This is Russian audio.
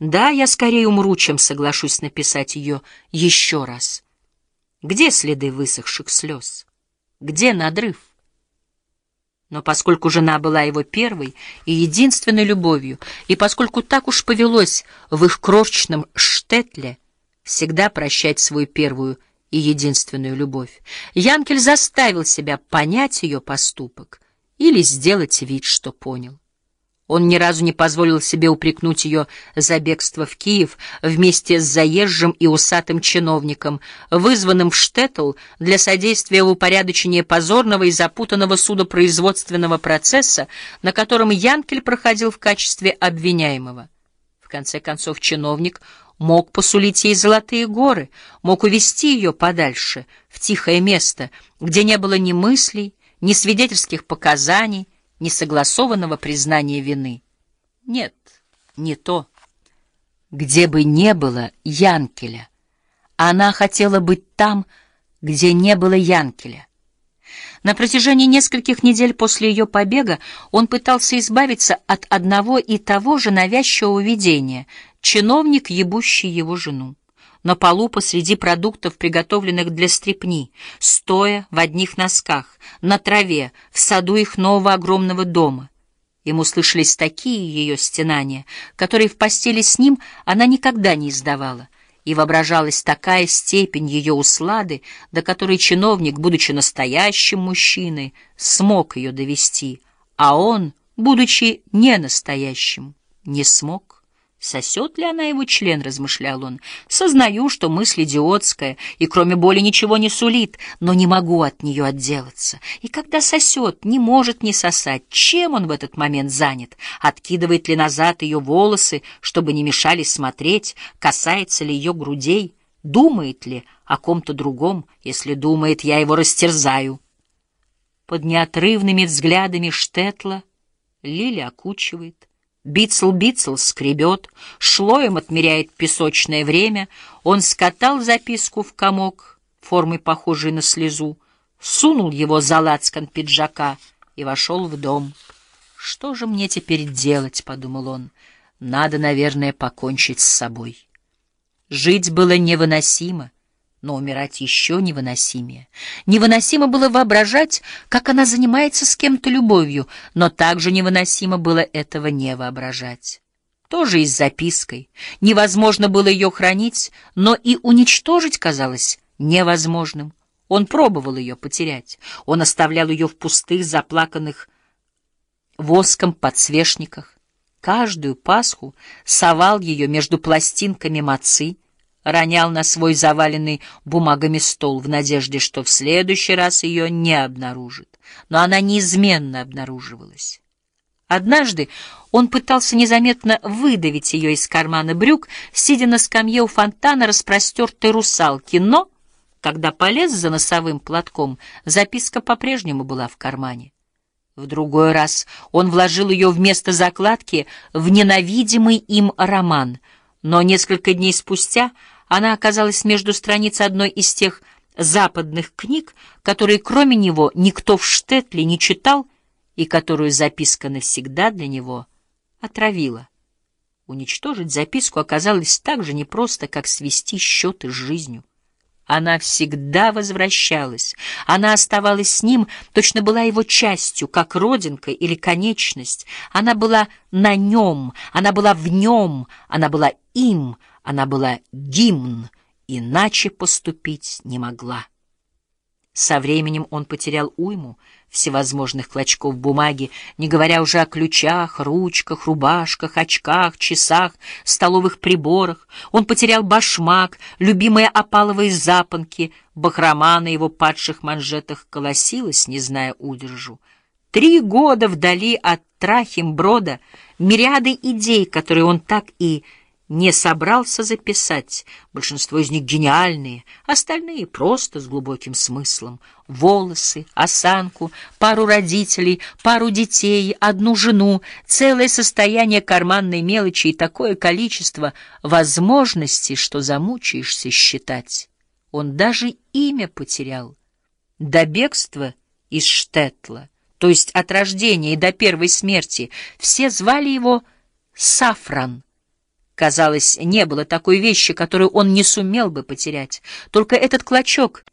Да, я скорее умру, чем соглашусь написать ее еще раз. Где следы высохших слез? Где надрыв? Но поскольку жена была его первой и единственной любовью, и поскольку так уж повелось в их крошечном штетле всегда прощать свою первую и единственную любовь, Янкель заставил себя понять ее поступок или сделать вид, что понял. Он ни разу не позволил себе упрекнуть ее за бегство в Киев вместе с заезжим и усатым чиновником, вызванным в Штеттл для содействия в упорядочении позорного и запутанного судопроизводственного процесса, на котором Янкель проходил в качестве обвиняемого. В конце концов, чиновник мог посулить ей золотые горы, мог увести ее подальше, в тихое место, где не было ни мыслей, ни свидетельских показаний, несогласованного признания вины. Нет, не то. Где бы не было Янкеля, она хотела быть там, где не было Янкеля. На протяжении нескольких недель после ее побега он пытался избавиться от одного и того же навязчивого видения — чиновник, ебущий его жену на полу посреди продуктов, приготовленных для стрепни, стоя в одних носках, на траве, в саду их нового огромного дома. Ему слышались такие ее стенания, которые в постели с ним она никогда не издавала, и воображалась такая степень ее услады, до которой чиновник, будучи настоящим мужчиной, смог ее довести, а он, будучи не настоящим, не смог. Сосет ли она его член, размышлял он. Сознаю, что мысль идиотская и кроме боли ничего не сулит, но не могу от нее отделаться. И когда сосет, не может не сосать. Чем он в этот момент занят? Откидывает ли назад ее волосы, чтобы не мешали смотреть? Касается ли ее грудей? Думает ли о ком-то другом? Если думает, я его растерзаю. Под неотрывными взглядами Штетла Лили окучивает. Бицл-бицл скребет, шлоем отмеряет песочное время. Он скатал записку в комок, формой похожей на слезу, сунул его за лацкан пиджака и вошел в дом. «Что же мне теперь делать?» — подумал он. «Надо, наверное, покончить с собой». Жить было невыносимо но умирать еще невыносимее. Невыносимо было воображать, как она занимается с кем-то любовью, но также невыносимо было этого не воображать. Тоже и с запиской. Невозможно было ее хранить, но и уничтожить казалось невозможным. Он пробовал ее потерять. Он оставлял ее в пустых, заплаканных воском подсвечниках. Каждую Пасху совал ее между пластинками мацы, ронял на свой заваленный бумагами стол в надежде, что в следующий раз ее не обнаружит. Но она неизменно обнаруживалась. Однажды он пытался незаметно выдавить ее из кармана брюк, сидя на скамье у фонтана распростертой русалки, но, когда полез за носовым платком, записка по-прежнему была в кармане. В другой раз он вложил ее вместо закладки в ненавидимый им роман — но несколько дней спустя она оказалась между страниц одной из тех западных книг, которые кроме него никто в Штетле не читал и которую записка навсегда для него отравила. Уничтожить записку оказалось так же непросто, как свести счеты с жизнью. Она всегда возвращалась, она оставалась с ним, точно была его частью, как родинка или конечность. Она была на нем, она была в нем, она была им, она была гимн, иначе поступить не могла. Со временем он потерял уйму всевозможных клочков бумаги, не говоря уже о ключах, ручках, рубашках, очках, часах, столовых приборах. Он потерял башмак, любимые опаловые запонки, бахрома на его падших манжетах колосилась, не зная удержу. Три года вдали от Трахимброда мириады идей, которые он так и не собрался записать. Большинство из них гениальные, остальные просто с глубоким смыслом. Волосы, осанку, пару родителей, пару детей, одну жену, целое состояние карманной мелочи и такое количество возможностей, что замучаешься считать. Он даже имя потерял. До бегства из Штетла, то есть от рождения и до первой смерти, все звали его Сафран — Казалось, не было такой вещи, которую он не сумел бы потерять. Только этот клочок